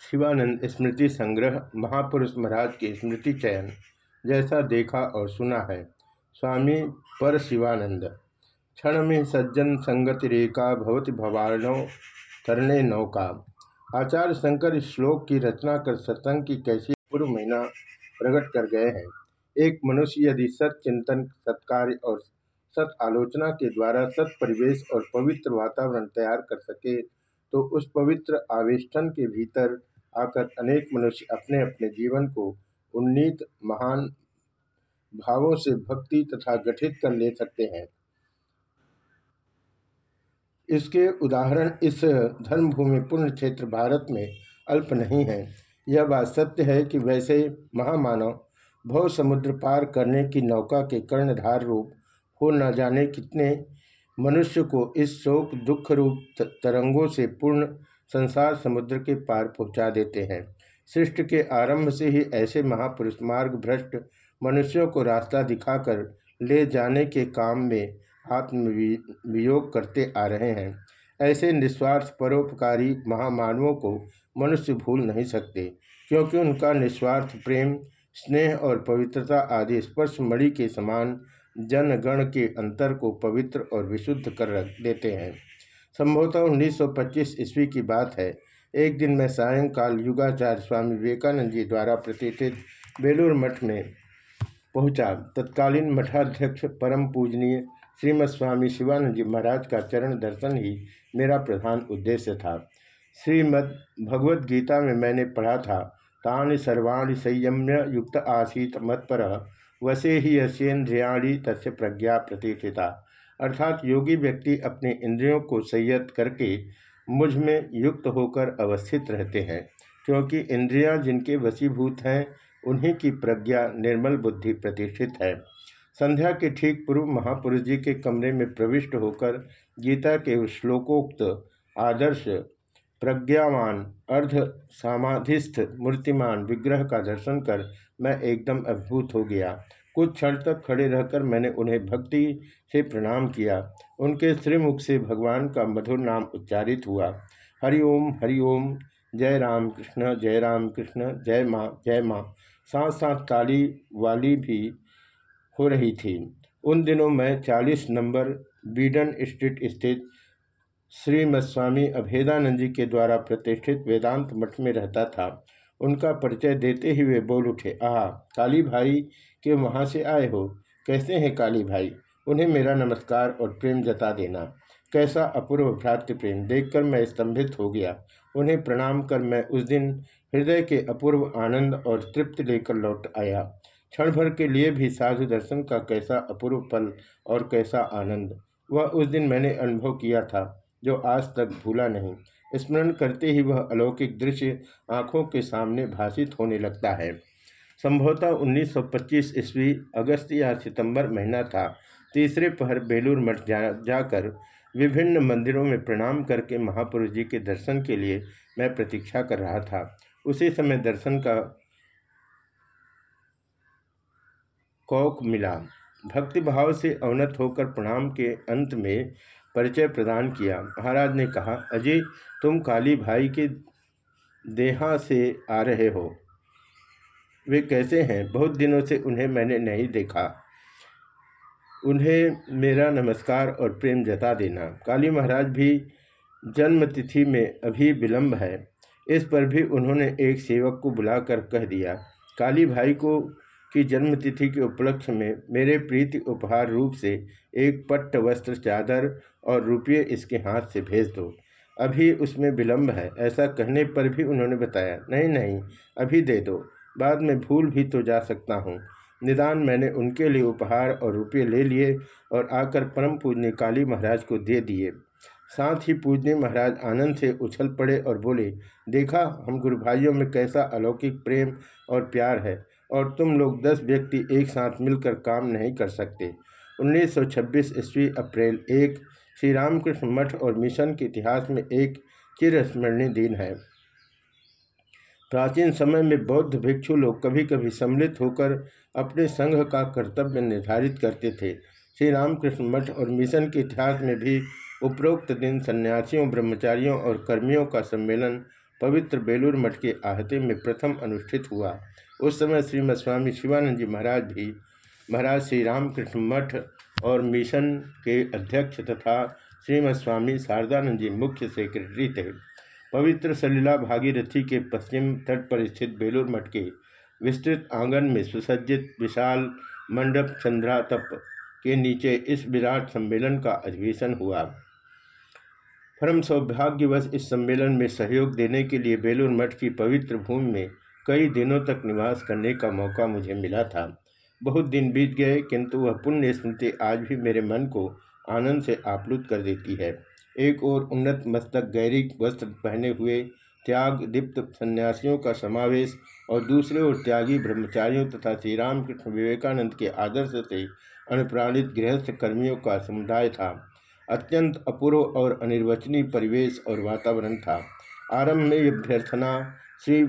शिवानंद स्मृति संग्रह, महापुरुष महाराज के स्मृति चयन, जैसा देखा और सुना है। स्वामी पर शिवानंद क्षण में सज्जन संगति रेखा, भवति भवानो तरने नौका। आचार्य शंकर श्लोक की रचना कर सत्संग की कैसी पूर्व महीना प्रकट कर गए हैं। एक मनुष्य यदि सत चिंतन सत्कार्य और सत आलोचना के द्वारा सत परिवेश और पवित्र वातावरण तैयार कर सके तो उस पवित्र आवेष्टन के भीतर आकर अनेक मनुष्य अपने अपने जीवन को उन्नीत महान भावों से भक्ति तथा गठित कर ले सकते हैं। इसके उदाहरण इस धर्मभूमि पूर्ण क्षेत्र भारत में अल्प नहीं है। यह बात सत्य है कि वैसे महामानव भव समुद्र पार करने की नौका के कर्णधार रूप हो न जाने कितने मनुष्य को इस शोक, दुख रूप तरंगों से पूर्ण संसार समुद्र के पार पहुँचा देते हैं। सृष्टि के आरंभ से ही ऐसे महापुरुष मार्ग भ्रष्ट मनुष्यों को रास्ता दिखाकर ले जाने के काम में आत्मवियोग करते आ रहे हैं। ऐसे निस्वार्थ परोपकारी महामानवों को मनुष्य भूल नहीं सकते, क्योंकि उनका निस्वार्थ प्रेम, स्नेह और पवित्रता आदि स्पर्श मणि के समान जनगण के अंतर को पवित्र और विशुद्ध कर रख देते हैं। संभवतः 1925 ईस्वी की बात है। एक दिन मैं सायंकाल युगाचार्य स्वामी विवेकानंद जी द्वारा प्रतिष्ठित बेलूर मठ में पहुँचा। तत्कालीन मठाध्यक्ष, परम पूजनीय श्रीमद स्वामी शिवानंद जी महाराज का चरण दर्शन ही मेरा प्रधान उद्देश्य था। श्रीमद भगवद गीता में मैंने पढ़ा था, तानि सर्वाणी संयम्य युक्त आसीत मत्पर वसे ही यशेन्द्रियाणी तस्य प्रज्ञा प्रतिष्ठिता। अर्थात योगी व्यक्ति अपने इंद्रियों को संयत करके मुझमें युक्त होकर अवस्थित रहते हैं, क्योंकि इंद्रियाँ जिनके वसीभूत हैं, उन्हीं की प्रज्ञा निर्मल बुद्धि प्रतिष्ठित है। संध्या के ठीक पूर्व महापुरुष जी के कमरे में प्रविष्ट होकर गीता के श्लोकोक्त आदर्श प्रज्ञावान, अर्ध समाधिस्थ, मूर्तिमान, विग्रह का दर्शन कर मैं एकदम अभिभूत हो गया। कुछ क्षण तक खड़े रहकर मैंने उन्हें भक्ति से प्रणाम किया। उनके श्रीमुख से भगवान का मधुर नाम उच्चारित हुआ। हरिओम हरिओम जय राम कृष्ण, जय राम कृष्ण, जय माँ जय माँ। साथ साथ ताली वाली भी हो रही थी। उन दिनों मैं चालीस नंबर बीडन स्ट्रीट स्थित श्रीमद स्वामी अभेदानंद जी के द्वारा प्रतिष्ठित वेदांत मठ में रहता था। उनका परिचय देते ही वे बोल उठे, आह, काली भाई के वहाँ से आए हो? कैसे हैं काली भाई? उन्हें मेरा नमस्कार और प्रेम जता देना। कैसा अपूर्व भ्रातृ प्रेम। देखकर मैं स्तंभित हो गया। उन्हें प्रणाम कर मैं उस दिन हृदय के अपूर्व आनंद और तृप्ति लेकर लौट आया। क्षण भर के लिए भी साधु दर्शन का कैसा अपूर्व पल और कैसा आनंद। वह उस दिन मैंने अनुभव किया था। जो आज तक भूला नहीं। स्मरण करते ही वह अलौकिक दृश्य आँखों के सामने भाषित होने लगता है। संभवतः 1925 ईस्वी अगस्त या सितंबर महीना था। तीसरे पहर बेलूर मठ जा, जाकर विभिन्न मंदिरों में प्रणाम करके महापुरुष जी के दर्शन के लिए मैं प्रतीक्षा कर रहा था। उसी समय दर्शन का कौक मिला। भक्ति भाव से अवनत होकर प्रणाम के अंत में परिचय प्रदान किया। महाराज ने कहा, अजय, तुम काली भाई के देहा से आ रहे हो। वे कैसे हैं? बहुत दिनों से उन्हें मैंने नहीं देखा। उन्हें मेरा नमस्कार और प्रेम जता देना। काली महाराज भी जन्म तिथि में अभी विलंब है। इस पर भी उन्होंने एक सेवक को बुलाकर कह दिया। काली भाई को की जन्मतिथि के उपलक्ष्य में मेरे प्रीति उपहार रूप से एक पट्ट वस्त्र चादर और रुपये इसके हाथ से भेज दो। अभी उसमें विलंब है, ऐसा कहने पर भी उन्होंने बताया, नहीं नहीं, अभी दे दो, बाद में भूल भी तो जा सकता हूँ। निदान मैंने उनके लिए उपहार और रुपये ले लिए और आकर परम पूजनी काली महाराज को दे दिए। साथ ही पूजनी महाराज आनंद से उछल पड़े और बोले, देखा, हम गुरु भाइयों में कैसा अलौकिक प्रेम और प्यार है। और तुम लोग दस व्यक्ति एक साथ मिलकर काम नहीं कर सकते। 1926 ईस्वी अप्रैल एक श्री रामकृष्ण मठ और मिशन के इतिहास में एक चिरस्मरणीय दिन है। प्राचीन समय में बौद्ध भिक्षु लोग कभी कभी सम्मिलित होकर अपने संघ का कर्तव्य निर्धारित करते थे। श्री रामकृष्ण मठ और मिशन के इतिहास में भी उपरोक्त दिन सन्यासियों, ब्रह्मचारियों और कर्मियों का सम्मेलन पवित्र बेलूर मठ के आहते में प्रथम अनुष्ठित हुआ। उस समय श्रीमद स्वामी शिवानंद जी महाराज भी महाराज श्री रामकृष्ण मठ और मिशन के अध्यक्ष तथा श्रीमद स्वामी शारदानंद जी मुख्य सेक्रेटरी थे। पवित्र सलीला भागीरथी के पश्चिम तट पर स्थित बेलूर मठ के विस्तृत आँगन में सुसज्जित विशाल मंडप चंद्रातप के नीचे इस विराट सम्मेलन का अधिवेशन हुआ। परम सौभाग्यवश इस सम्मेलन में सहयोग देने के लिए बेलूर मठ की पवित्र भूमि में कई दिनों तक निवास करने का मौका मुझे मिला था। बहुत दिन बीत गए, किंतु वह पुण्य स्मृति आज भी मेरे मन को आनंद से आप्लुत कर देती है। एक और उन्नत मस्तक गैरी वस्त्र पहने हुए, त्याग दीप्त सन्यासियों का समावेश, और दूसरे ओर त्यागी ब्रह्मचारियों तथा श्री रामकृष्ण विवेकानंद के आदर्श से अनुप्राणित गृहस्थ कर्मियों का समुदाय था। अत्यंत अपूर्व और अनिर्वचनीय परिवेश और वातावरण था। आरंभ में अभ्यर्थना, श्री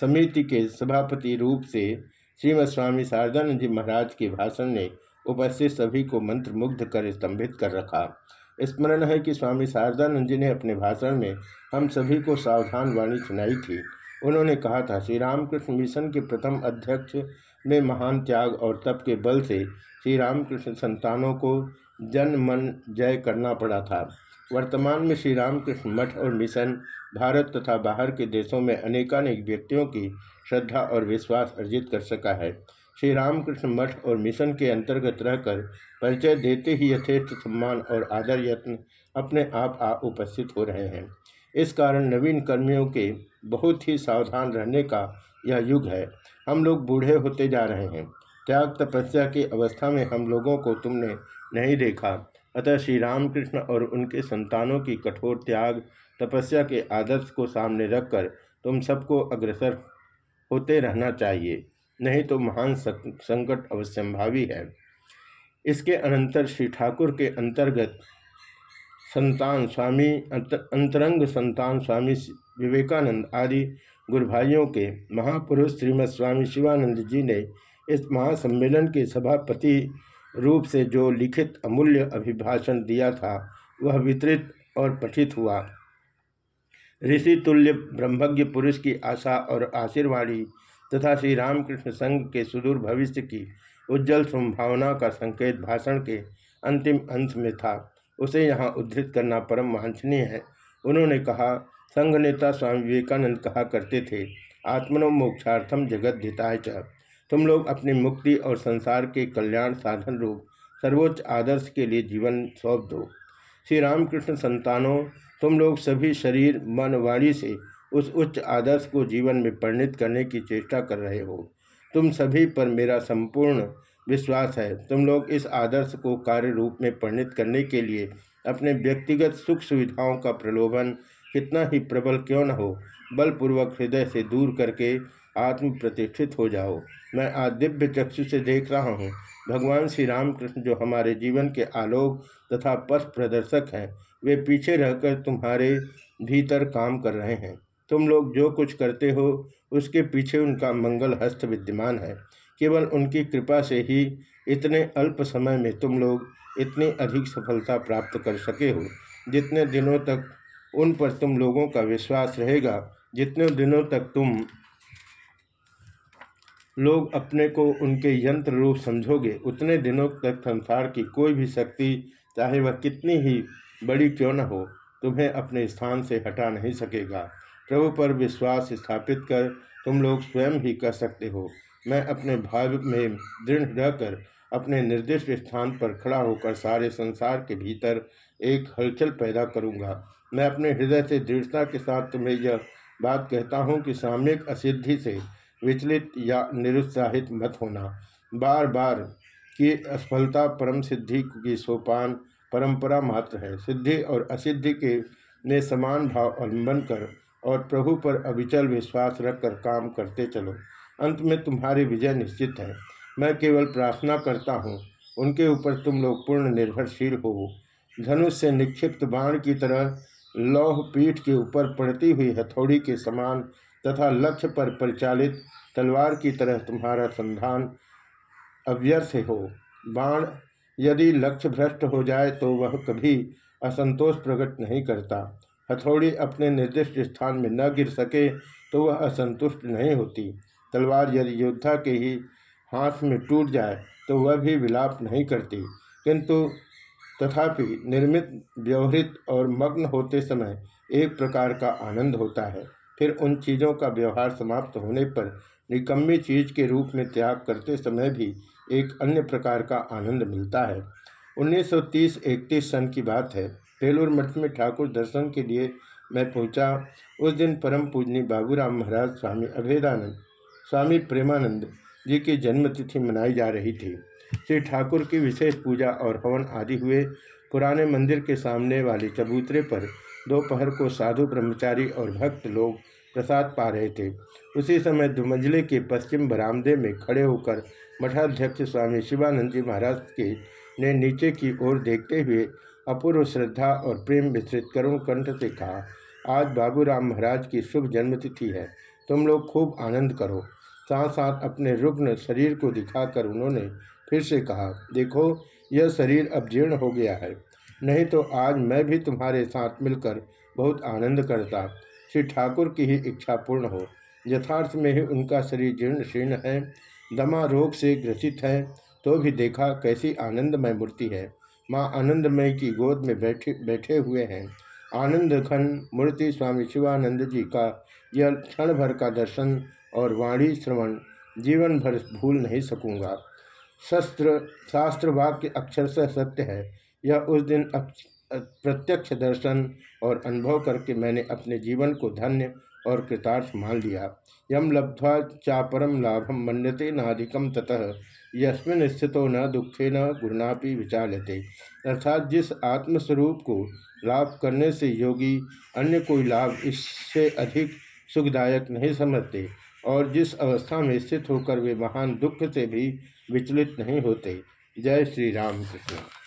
समिति के सभापति रूप से श्रीमद स्वामी शारदानंद जी महाराज के भाषण ने उपस्थित सभी को मंत्रमुग्ध कर स्तंभित कर रखा। स्मरण है कि स्वामी शारदानंद जी ने अपने भाषण में हम सभी को सावधान वाणी सुनाई थी। उन्होंने कहा था, श्री रामकृष्ण मिशन के प्रथम अध्यक्ष में महान त्याग और तप के बल से श्री रामकृष्ण संतानों को जन मन जय करना पड़ा था। वर्तमान में श्री रामकृष्ण मठ और मिशन, भारत तथा बाहर के देशों में अनेकानेक व्यक्तियों की श्रद्धा और विश्वास अर्जित कर सका है। श्री रामकृष्ण मठ और मिशन के अंतर्गत रहकर परिचय देते ही यथेष्ट सम्मान और आदर यत्न अपने आप आ उपस्थित हो रहे हैं। इस कारण नवीन कर्मियों के बहुत ही सावधान रहने का यह युग है। हम लोग बूढ़े होते जा रहे हैं। त्याग तपस्या की अवस्था में हम लोगों को तुमने नहीं देखा। अतः श्री रामकृष्ण और उनके संतानों की कठोर त्याग, तपस्या के आदर्श को सामने रखकर तुम सबको अग्रसर होते रहना चाहिए, नहीं तो महान संकट अवश्यंभावी है। इसके अनंतर श्री ठाकुर के अंतर्गत संतान स्वामी अंतरंग संतान स्वामी विवेकानंद आदि गुरु भाइयों के महापुरुष श्रीमद स्वामी शिवानंद जी ने इस महासम्मेलन के सभापति रूप से जो लिखित अमूल्य अभिभाषण दिया था, वह वितरित और पठित हुआ। ऋषि तुल्य ब्रह्मज्ञ पुरुष की आशा और आशीर्वाणी तथा श्री रामकृष्ण संघ के सुदूर भविष्य की उज्जवल संभावना का संकेत भाषण के अंतिम अंश में था, उसे यहाँ उद्धृत करना परम वांछनीय है। उन्होंने कहा, संघ नेता स्वामी विवेकानंद कहा करते थे आत्मनो मोक्षार्थम जगत धिताय तुम लोग अपनी मुक्ति और संसार के कल्याण साधन रूप सर्वोच्च आदर्श के लिए जीवन सौंप दो। श्री रामकृष्ण संतानों, तुम लोग सभी शरीर, मन, वाणी से उस उच्च आदर्श को जीवन में परिणित करने की चेष्टा कर रहे हो। तुम सभी पर मेरा संपूर्ण विश्वास है। तुम लोग इस आदर्श को कार्य रूप में परिणित करने के लिए अपने व्यक्तिगत सुख सुविधाओं का प्रलोभन कितना ही प्रबल क्यों न हो, बलपूर्वक हृदय से दूर करके आत्म प्रतिष्ठित हो जाओ। मैं आज दिव्य चक्षु से देख रहा हूँ। भगवान श्री रामकृष्ण जो हमारे जीवन के आलोक तथा पथ प्रदर्शक हैं, वे पीछे रहकर तुम्हारे भीतर काम कर रहे हैं। तुम लोग जो कुछ करते हो, उसके पीछे उनका मंगल हस्त विद्यमान है। केवल उनकी कृपा से ही इतने अल्प समय में तुम लोग इतनी अधिक सफलता प्राप्त कर सके हो। जितने दिनों तक उन पर तुम लोगों का विश्वास रहेगा, जितने दिनों तक तुम लोग अपने को उनके यंत्र रूप समझोगे। उतने दिनों तक संसार की कोई भी शक्ति, चाहे वह कितनी ही बड़ी क्यों न हो, तुम्हें अपने स्थान से हटा नहीं सकेगा। प्रभु पर विश्वास स्थापित कर तुम लोग स्वयं ही कर सकते हो। मैं अपने भाव में दृढ़ रहकर अपने निर्दिष्ट स्थान पर खड़ा होकर सारे संसार के भीतर एक हलचल पैदा करूँगा। मैं अपने हृदय से दृढ़ता के साथ तुम्हें यह बात कहता हूँ कि सामयिक असिद्धि से विचलित या निरुत्साहित मत होना। बार बार की असफलता परम सिद्धि की सोपान परंपरा मात्र है। सिद्धि और असिद्धि के ने समान भाव अवलंबन कर और प्रभु पर अविचल विश्वास रखकर काम करते चलो। अंत में तुम्हारी विजय निश्चित है। मैं केवल प्रार्थना करता हूँ, उनके ऊपर तुम लोग पूर्ण निर्भरशील हो। धनुष से निक्षिप्त बाण की तरह लौह पीठ के ऊपर पड़ती हुई हथौड़ी के समान तथा लक्ष्य पर परिचालित तलवार की तरह तुम्हारा संधान अव्यर्थ हो। बाण यदि लक्ष्य भ्रष्ट हो जाए तो वह कभी असंतोष प्रकट नहीं करता। हथौड़ी अपने निर्दिष्ट स्थान में न गिर सके तो वह असंतुष्ट नहीं होती। तलवार यदि योद्धा के ही हाथ में टूट जाए तो वह भी विलाप नहीं करती। किंतु तथापि निर्मित, व्यवहित और मग्न होते समय एक प्रकार का आनंद होता है। फिर उन चीज़ों का व्यवहार समाप्त होने पर निकम्मी चीज़ के रूप में त्याग करते समय भी एक अन्य प्रकार का आनंद मिलता है। 1930-31 सन की बात है। बेलूर मठ में ठाकुर दर्शन के लिए मैं पहुँचा। उस दिन परम पूजनी बाबूराम महाराज स्वामी अभेदानंद, स्वामी प्रेमानंद जी की जन्मतिथि मनाई जा रही थी। श्री ठाकुर की विशेष पूजा और हवन आदि हुए। पुराने मंदिर के सामने वाले चबूतरे पर दोपहर को साधु, ब्रह्मचारी और भक्त लोग प्रसाद पा रहे थे। उसी समय दुमंजले के पश्चिम बरामदे में खड़े होकर मठाध्यक्ष स्वामी शिवानंद जी महाराज के ने नीचे की ओर देखते हुए अपूर्व श्रद्धा और प्रेम विस्तृत करुण कंठ से कहा, आज बाबूराम महाराज की शुभ जन्मतिथि है। तुम लोग खूब आनंद करो साथ साथ अपने रुग्ण शरीर को दिखाकर उन्होंने फिर से कहा, देखो, यह शरीर अब जीर्ण हो गया है। नहीं तो आज मैं भी तुम्हारे साथ मिलकर बहुत आनंद करता। श्री ठाकुर की ही इच्छा पूर्ण हो। यथार्थ में ही उनका शरीर जीर्ण शीर्ण है, दमा रोग से ग्रसित है तो भी देखा कैसी आनंदमय मूर्ति है। माँ आनंदमय की गोद में बैठे बैठे हुए हैं। आनंद घन मूर्ति स्वामी शिवानंद जी का यह क्षण भर का दर्शन और वाणी श्रवण जीवन भर भूल नहीं सकूँगा। शस्त्र, शास्त्र वाक्य अक्षरशः सत्य है। यह उस दिन प्रत्यक्ष दर्शन और अनुभव करके मैंने अपने जीवन को धन्य और कृतार्थ मान लिया। यम लब्ध्वा चापरम लाभम मन्यते नाधिकम ततः। यस्मिन स्थितो न दुखे न गुणापि विचालते अर्थात जिस आत्मस्वरूप को लाभ करने से योगी अन्य कोई लाभ इससे अधिक सुखदायक नहीं समझते और जिस अवस्था में स्थित होकर वे महान दुख से भी विचलित नहीं होते। जय श्री राम कृष्ण